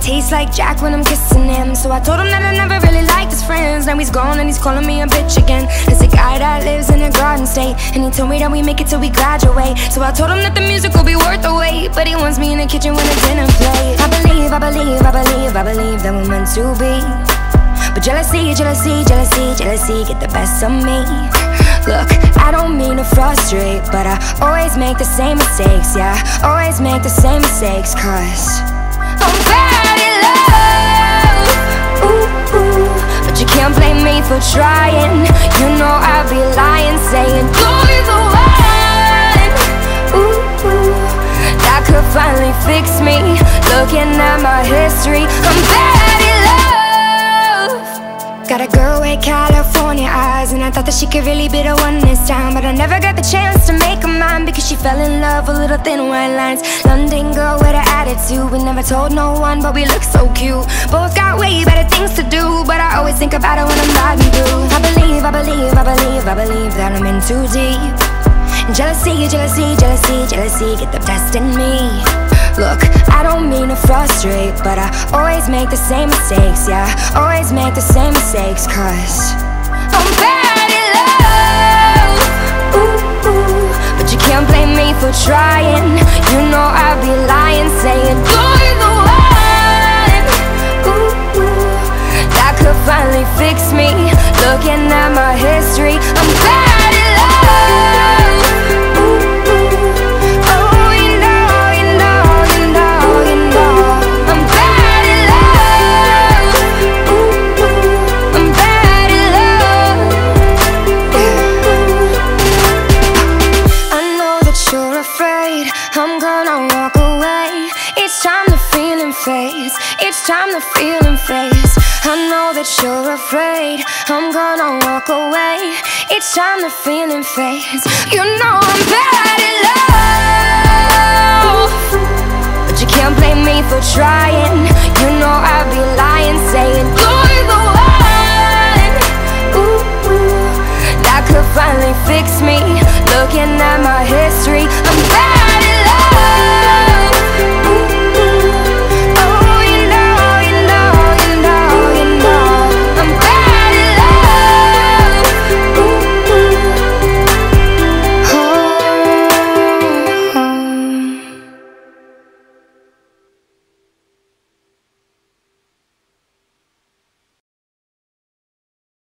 it tastes like Jack when I'm kissing him. So I told him that I never really liked his friends. Now he's gone and he's calling me a bitch again. It's a guy that lives in a garden state. And he told me that we make it till we graduate. So I told him that the music will be worth the wait. But he wants me in the kitchen when the dinner plate. I believe, I believe, I believe, I believe that we're meant to be. But jealousy, jealousy, jealousy, jealousy get the best of me. Look, I don't mean to frustrate, but I always make the same mistakes, yeah. Always make the same mistakes, cause I'm bad at love. Ooh, ooh, but you can't blame me for trying. You know I'd be lying, saying you're the one. Ooh, ooh, that could finally fix me. Looking at my history, I'm bad. Got a girl with California eyes, and I thought that she could really be the one this time. But I never got the chance to make her mine because she fell in love with little thin white lines. London girl with an attitude, we never told no one, but we look so cute. Both got way better things to do, but I always think about it when I'm riding through. I believe, I believe, I believe, I believe that I'm in too deep. Jealousy, jealousy, jealousy, jealousy get the best in me. Mean to frustrate, but I always make the same mistakes, yeah. Always make the same mistakes, cause I'm bad at love. Ooh, ooh, but you can't blame me for trying. You know I'd be lying, saying It's time to feel and face. I know that you're afraid. I'm gonna walk away. It's time to feel and face. You know I'm bad at love. But you can't blame me for trying. You know I'd be lying Saying you're the one. Ooh, That could finally fix me. Looking at my history